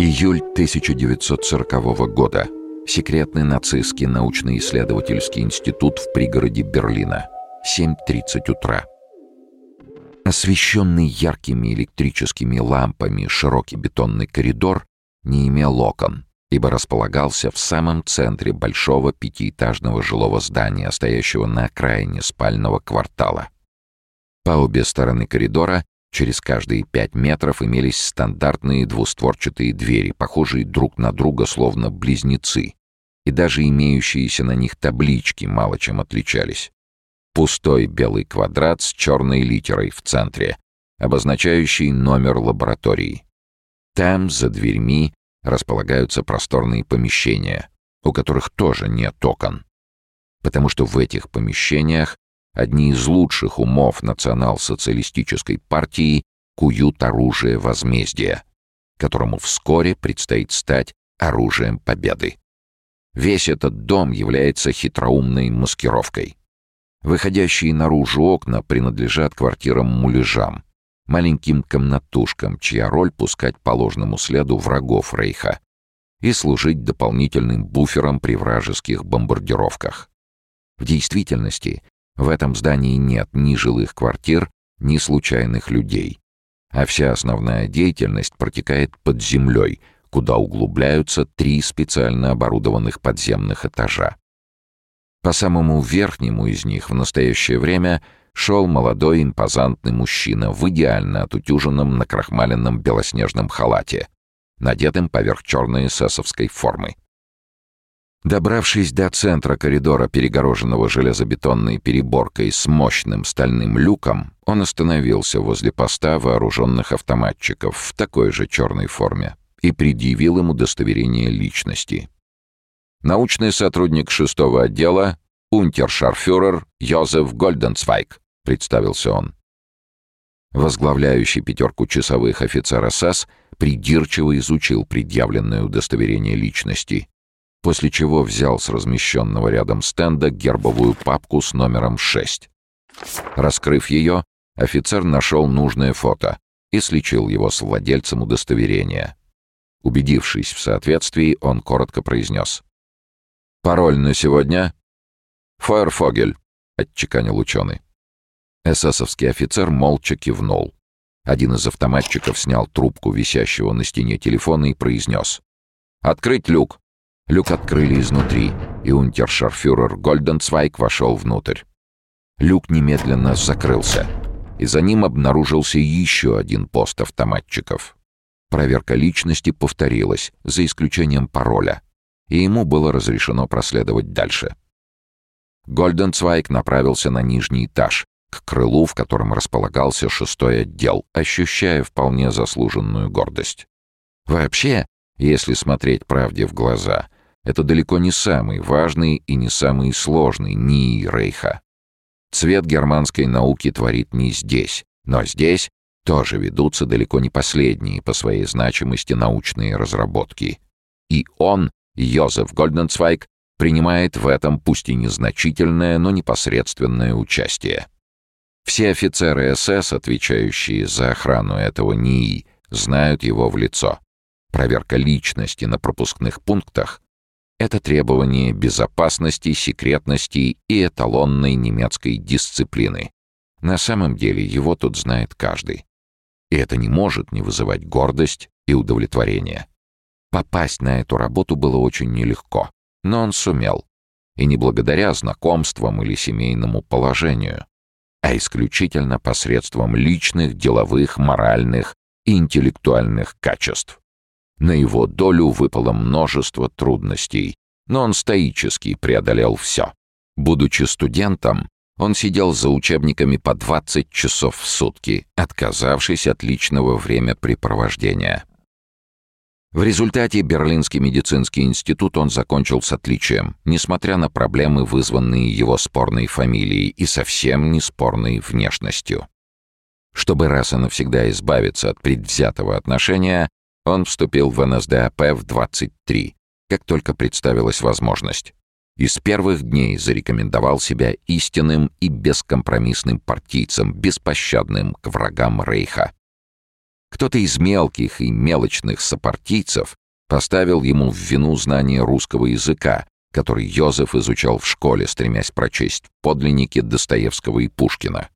Июль 1940 года. Секретный нацистский научно-исследовательский институт в пригороде Берлина. 7.30 утра. Освещенный яркими электрическими лампами широкий бетонный коридор не имел окон, ибо располагался в самом центре большого пятиэтажного жилого здания, стоящего на окраине спального квартала. По обе стороны коридора Через каждые пять метров имелись стандартные двустворчатые двери, похожие друг на друга словно близнецы, и даже имеющиеся на них таблички мало чем отличались. Пустой белый квадрат с черной литерой в центре, обозначающий номер лаборатории. Там, за дверьми, располагаются просторные помещения, у которых тоже нет окон. Потому что в этих помещениях одни из лучших умов национал-социалистической партии куют оружие возмездия, которому вскоре предстоит стать оружием победы. Весь этот дом является хитроумной маскировкой. Выходящие наружу окна принадлежат квартирам-муляжам, маленьким комнатушкам, чья роль пускать по ложному следу врагов Рейха и служить дополнительным буфером при вражеских бомбардировках. В действительности в этом здании нет ни жилых квартир, ни случайных людей. А вся основная деятельность протекает под землей, куда углубляются три специально оборудованных подземных этажа. По самому верхнему из них в настоящее время шел молодой импозантный мужчина в идеально отутюженном накрахмаленном белоснежном халате, надетым поверх черной эсэсовской формы. Добравшись до центра коридора, перегороженного железобетонной переборкой с мощным стальным люком, он остановился возле поста вооруженных автоматчиков в такой же черной форме и предъявил ему удостоверение личности. Научный сотрудник шестого отдела, унтершарфюрер Йозеф Гольденцвайк, представился он. Возглавляющий пятерку часовых офицер СС придирчиво изучил предъявленное удостоверение личности после чего взял с размещенного рядом стенда гербовую папку с номером 6. Раскрыв ее, офицер нашел нужное фото и сличил его с владельцем удостоверения. Убедившись в соответствии, он коротко произнес. «Пароль на сегодня?» «Фойерфогель», — отчеканил ученый. Эсэсовский офицер молча кивнул. Один из автоматчиков снял трубку висящего на стене телефона и произнес. «Открыть люк!» Люк открыли изнутри, и унтершарфюрер Гольденцвайк вошел внутрь. Люк немедленно закрылся, и за ним обнаружился еще один пост автоматчиков. Проверка личности повторилась, за исключением пароля, и ему было разрешено проследовать дальше. Гольденцвайк направился на нижний этаж, к крылу, в котором располагался шестой отдел, ощущая вполне заслуженную гордость. Вообще, если смотреть правде в глаза — это далеко не самый важный и не самый сложный НИИ Рейха. Цвет германской науки творит не здесь, но здесь тоже ведутся далеко не последние по своей значимости научные разработки. И он, Йозеф Гольденцвайк, принимает в этом пусть и незначительное, но непосредственное участие. Все офицеры СС, отвечающие за охрану этого НИИ, знают его в лицо. Проверка личности на пропускных пунктах это требование безопасности, секретности и эталонной немецкой дисциплины. На самом деле его тут знает каждый. И это не может не вызывать гордость и удовлетворение. Попасть на эту работу было очень нелегко, но он сумел. И не благодаря знакомствам или семейному положению, а исключительно посредством личных, деловых, моральных и интеллектуальных качеств. На его долю выпало множество трудностей, но он стоически преодолел все. Будучи студентом, он сидел за учебниками по 20 часов в сутки, отказавшись от личного времяпрепровождения. В результате Берлинский медицинский институт он закончил с отличием, несмотря на проблемы, вызванные его спорной фамилией и совсем не спорной внешностью. Чтобы раз и навсегда избавиться от предвзятого отношения, он вступил в НСДАП в 23, как только представилась возможность. И с первых дней зарекомендовал себя истинным и бескомпромиссным партийцем, беспощадным к врагам Рейха. Кто-то из мелких и мелочных сопартийцев поставил ему в вину знание русского языка, который Йозеф изучал в школе, стремясь прочесть подлинники Достоевского и Пушкина.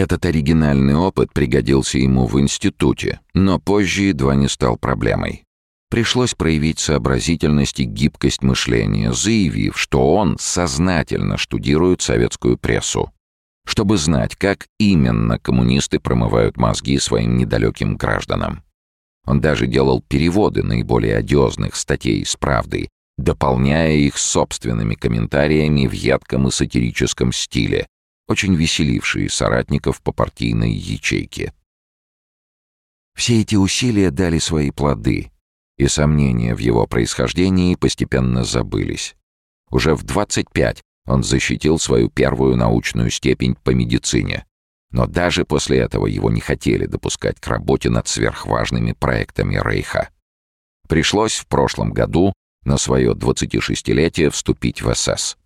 Этот оригинальный опыт пригодился ему в институте, но позже едва не стал проблемой. Пришлось проявить сообразительность и гибкость мышления, заявив, что он сознательно штудирует советскую прессу, чтобы знать, как именно коммунисты промывают мозги своим недалеким гражданам. Он даже делал переводы наиболее одиозных статей с правды, дополняя их собственными комментариями в едком и сатирическом стиле, очень веселившие соратников по партийной ячейке. Все эти усилия дали свои плоды, и сомнения в его происхождении постепенно забылись. Уже в 25 он защитил свою первую научную степень по медицине, но даже после этого его не хотели допускать к работе над сверхважными проектами Рейха. Пришлось в прошлом году на свое 26-летие вступить в СС.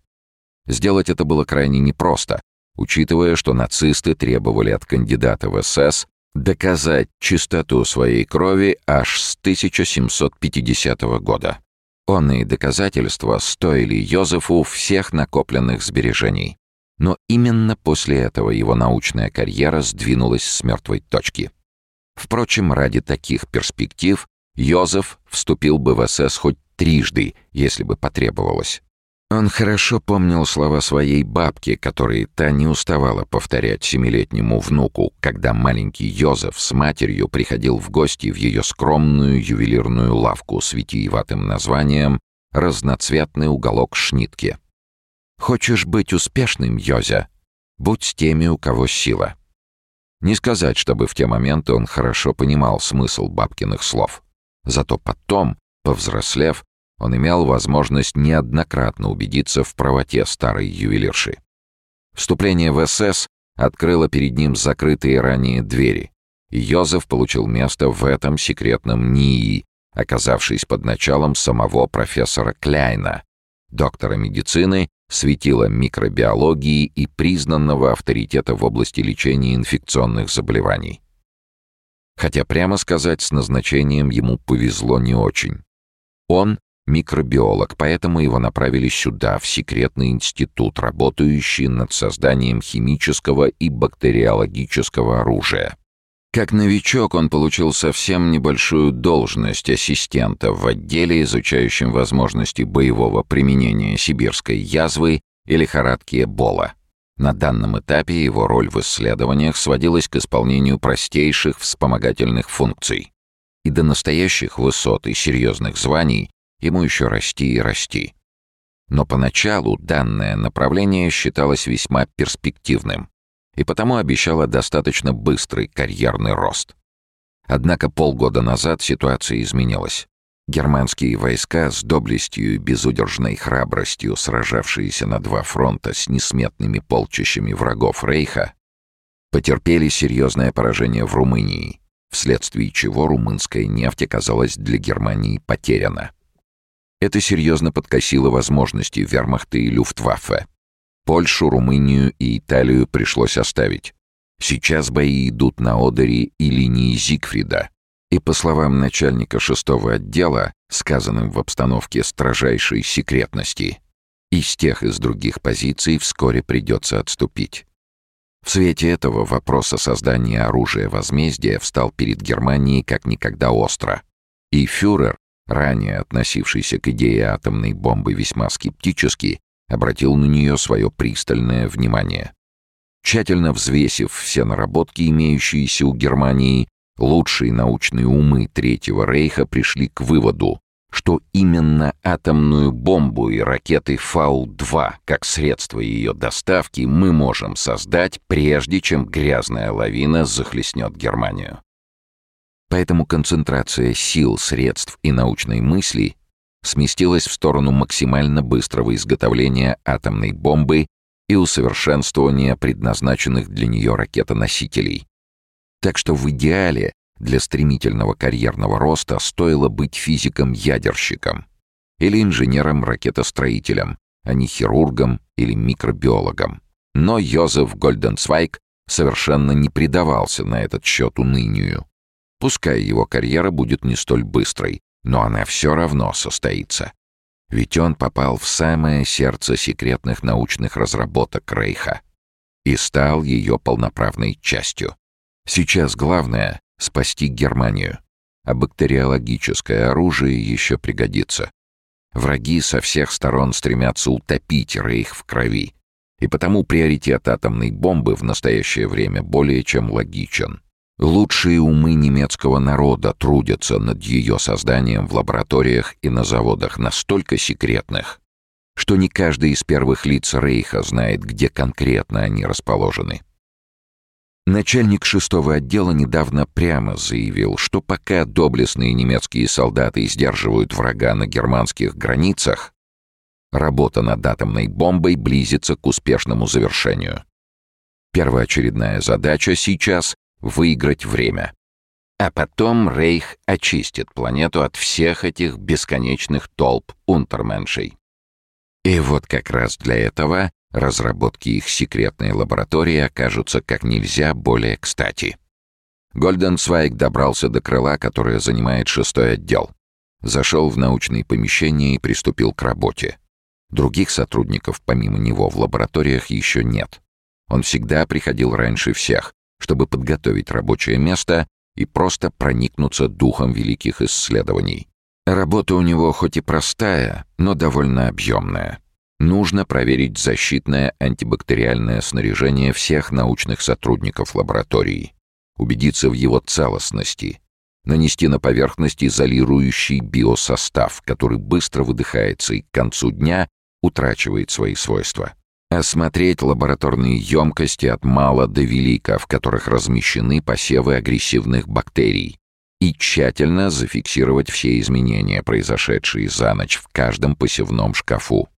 Сделать это было крайне непросто, учитывая, что нацисты требовали от кандидата в СС доказать чистоту своей крови аж с 1750 года. Онные доказательства стоили Йозефу всех накопленных сбережений. Но именно после этого его научная карьера сдвинулась с мертвой точки. Впрочем, ради таких перспектив Йозеф вступил бы в СС хоть трижды, если бы потребовалось. Он хорошо помнил слова своей бабки, которые та не уставала повторять семилетнему внуку, когда маленький Йозеф с матерью приходил в гости в ее скромную ювелирную лавку с витиеватым названием «Разноцветный уголок шнитки». «Хочешь быть успешным, Йозя? Будь с теми, у кого сила». Не сказать, чтобы в те моменты он хорошо понимал смысл бабкиных слов. Зато потом, повзрослев, он имел возможность неоднократно убедиться в правоте старой ювелирши. Вступление в СС открыло перед ним закрытые ранее двери, и Йозеф получил место в этом секретном НИИ, оказавшись под началом самого профессора Кляйна, доктора медицины, светила микробиологии и признанного авторитета в области лечения инфекционных заболеваний. Хотя, прямо сказать, с назначением ему повезло не очень. Он микробиолог, поэтому его направили сюда, в секретный институт, работающий над созданием химического и бактериологического оружия. Как новичок он получил совсем небольшую должность ассистента в отделе, изучающем возможности боевого применения сибирской язвы и лихорадки Эбола. На данном этапе его роль в исследованиях сводилась к исполнению простейших вспомогательных функций. И до настоящих высот и серьезных званий Ему еще расти и расти. Но поначалу данное направление считалось весьма перспективным и потому обещало достаточно быстрый карьерный рост. Однако полгода назад ситуация изменилась. Германские войска с доблестью и безудержной храбростью, сражавшиеся на два фронта с несметными полчищами врагов Рейха, потерпели серьезное поражение в Румынии, вследствие чего румынская нефть оказалась для Германии потеряна. Это серьезно подкосило возможности вермахта и люфтваффе. Польшу, Румынию и Италию пришлось оставить. Сейчас бои идут на Одере и линии Зигфрида. И по словам начальника шестого отдела, сказанным в обстановке строжайшей секретности, из тех и с других позиций вскоре придется отступить. В свете этого вопрос о создании оружия возмездия встал перед Германией как никогда остро. И фюрер ранее относившийся к идее атомной бомбы весьма скептически, обратил на нее свое пристальное внимание. Тщательно взвесив все наработки, имеющиеся у Германии, лучшие научные умы Третьего Рейха пришли к выводу, что именно атомную бомбу и ракеты Фау-2 как средство ее доставки мы можем создать, прежде чем грязная лавина захлестнет Германию. Поэтому концентрация сил, средств и научной мысли сместилась в сторону максимально быстрого изготовления атомной бомбы и усовершенствования предназначенных для нее ракетоносителей. Так что в идеале для стремительного карьерного роста стоило быть физиком-ядерщиком или инженером-ракетостроителем, а не хирургом или микробиологом. Но Йозеф Гольденцвайг совершенно не предавался на этот счет унынию. Пускай его карьера будет не столь быстрой, но она все равно состоится. Ведь он попал в самое сердце секретных научных разработок Рейха и стал ее полноправной частью. Сейчас главное — спасти Германию, а бактериологическое оружие еще пригодится. Враги со всех сторон стремятся утопить Рейх в крови, и потому приоритет атомной бомбы в настоящее время более чем логичен. Лучшие умы немецкого народа трудятся над ее созданием в лабораториях и на заводах настолько секретных, что не каждый из первых лиц Рейха знает, где конкретно они расположены. Начальник шестого отдела недавно прямо заявил, что пока доблестные немецкие солдаты сдерживают врага на германских границах, работа над атомной бомбой близится к успешному завершению. Первоочередная задача сейчас выиграть время. А потом Рейх очистит планету от всех этих бесконечных толп унтерменшей. И вот как раз для этого разработки их секретной лаборатории окажутся как нельзя более кстати. Гольденцвайг добрался до крыла, которое занимает шестой отдел. Зашел в научные помещения и приступил к работе. Других сотрудников помимо него в лабораториях еще нет. Он всегда приходил раньше всех, чтобы подготовить рабочее место и просто проникнуться духом великих исследований. Работа у него хоть и простая, но довольно объемная. Нужно проверить защитное антибактериальное снаряжение всех научных сотрудников лаборатории, убедиться в его целостности, нанести на поверхность изолирующий биосостав, который быстро выдыхается и к концу дня утрачивает свои свойства осмотреть лабораторные емкости от мала до велика, в которых размещены посевы агрессивных бактерий, и тщательно зафиксировать все изменения, произошедшие за ночь в каждом посевном шкафу.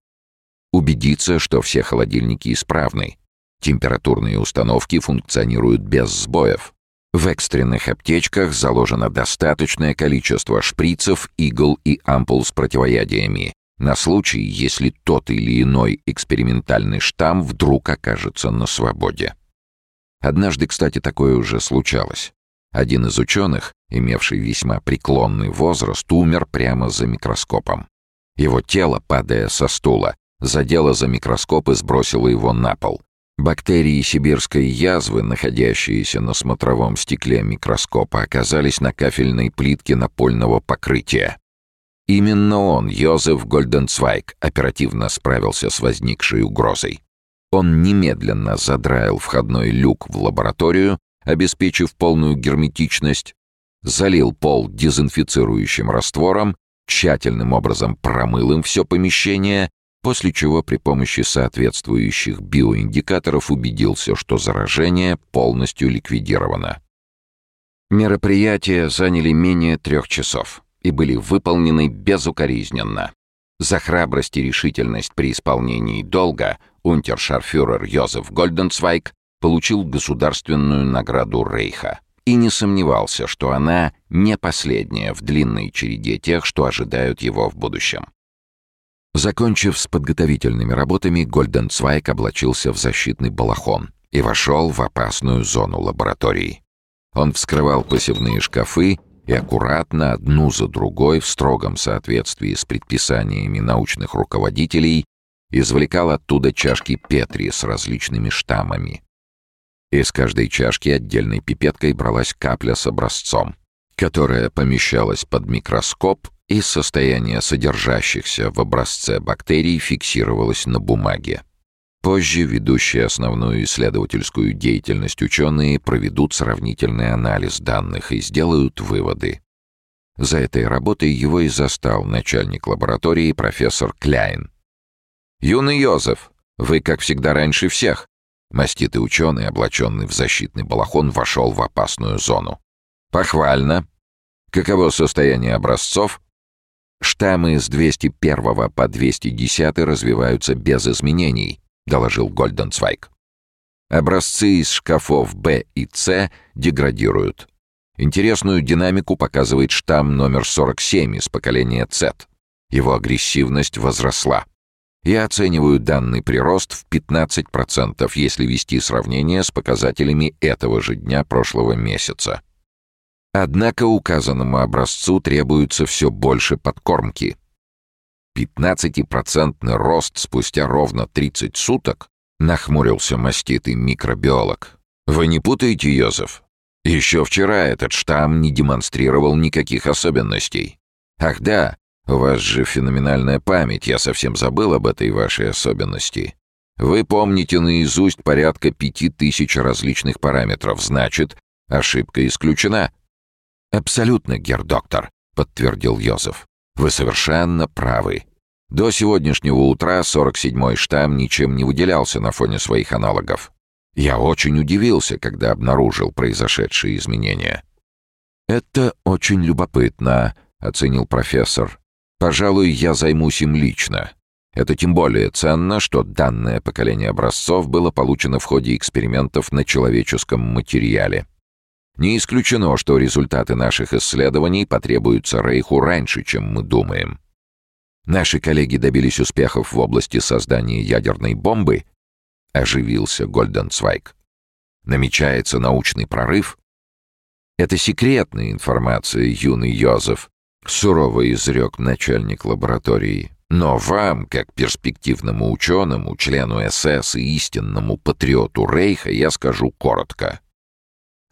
Убедиться, что все холодильники исправны, температурные установки функционируют без сбоев. В экстренных аптечках заложено достаточное количество шприцев, игл и ампул с противоядиями, на случай, если тот или иной экспериментальный штамм вдруг окажется на свободе. Однажды, кстати, такое уже случалось. Один из ученых, имевший весьма преклонный возраст, умер прямо за микроскопом. Его тело, падая со стула, задело за микроскоп и сбросило его на пол. Бактерии сибирской язвы, находящиеся на смотровом стекле микроскопа, оказались на кафельной плитке напольного покрытия. Именно он, Йозеф Гольденцвайг, оперативно справился с возникшей угрозой. Он немедленно задраил входной люк в лабораторию, обеспечив полную герметичность, залил пол дезинфицирующим раствором, тщательным образом промыл им все помещение, после чего при помощи соответствующих биоиндикаторов убедился, что заражение полностью ликвидировано. Мероприятия заняли менее трех часов и были выполнены безукоризненно. За храбрость и решительность при исполнении долга унтершарфюрер Йозеф Гольденцвайг получил государственную награду Рейха и не сомневался, что она не последняя в длинной череде тех, что ожидают его в будущем. Закончив с подготовительными работами, Гольденцвайг облачился в защитный балахон и вошел в опасную зону лаборатории. Он вскрывал посевные шкафы и аккуратно одну за другой в строгом соответствии с предписаниями научных руководителей извлекал оттуда чашки Петри с различными штаммами. Из каждой чашки отдельной пипеткой бралась капля с образцом, которая помещалась под микроскоп и состояние содержащихся в образце бактерий фиксировалось на бумаге. Позже ведущие основную исследовательскую деятельность ученые проведут сравнительный анализ данных и сделают выводы. За этой работой его и застал начальник лаборатории профессор Кляйн. «Юный Йозеф, вы, как всегда, раньше всех!» Маститый ученый, облаченный в защитный балахон, вошел в опасную зону. «Похвально! Каково состояние образцов?» Штаммы с 201 по 210 развиваются без изменений, доложил Гольденцвайг. Образцы из шкафов Б и С деградируют. Интересную динамику показывает штамм номер 47 из поколения Z. Его агрессивность возросла. Я оцениваю данный прирост в 15%, если вести сравнение с показателями этого же дня прошлого месяца. Однако указанному образцу требуется все больше подкормки. 15-процентный рост спустя ровно 30 суток, нахмурился маститый микробиолог. Вы не путаете, Йозеф? Еще вчера этот штамм не демонстрировал никаких особенностей. Ах да, у вас же феноменальная память, я совсем забыл об этой вашей особенности. Вы помните наизусть порядка пяти тысяч различных параметров, значит, ошибка исключена. Абсолютно, герр-доктор, подтвердил Йозеф. Вы совершенно правы. До сегодняшнего утра 47-й штамм ничем не выделялся на фоне своих аналогов. Я очень удивился, когда обнаружил произошедшие изменения. «Это очень любопытно», — оценил профессор. «Пожалуй, я займусь им лично. Это тем более ценно, что данное поколение образцов было получено в ходе экспериментов на человеческом материале. Не исключено, что результаты наших исследований потребуются Рейху раньше, чем мы думаем. Наши коллеги добились успехов в области создания ядерной бомбы, оживился Гольденцвайг. Намечается научный прорыв? Это секретная информация, юный Йозеф, сурово изрек начальник лаборатории. Но вам, как перспективному ученому, члену СС и истинному патриоту Рейха, я скажу коротко.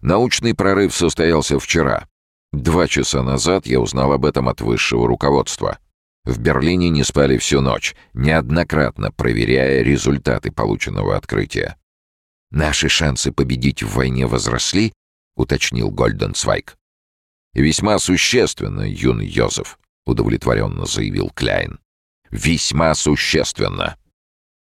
Научный прорыв состоялся вчера. Два часа назад я узнал об этом от высшего руководства. В Берлине не спали всю ночь, неоднократно проверяя результаты полученного открытия. «Наши шансы победить в войне возросли?» — уточнил Гольденцвайг. «Весьма существенно, юный Йозеф», — удовлетворенно заявил Кляйн. «Весьма существенно.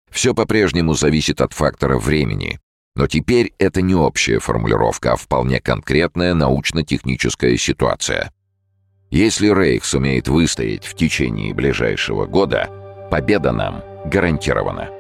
Все по-прежнему зависит от фактора времени, но теперь это не общая формулировка, а вполне конкретная научно-техническая ситуация. Если Рейх сумеет выстоять в течение ближайшего года, победа нам гарантирована.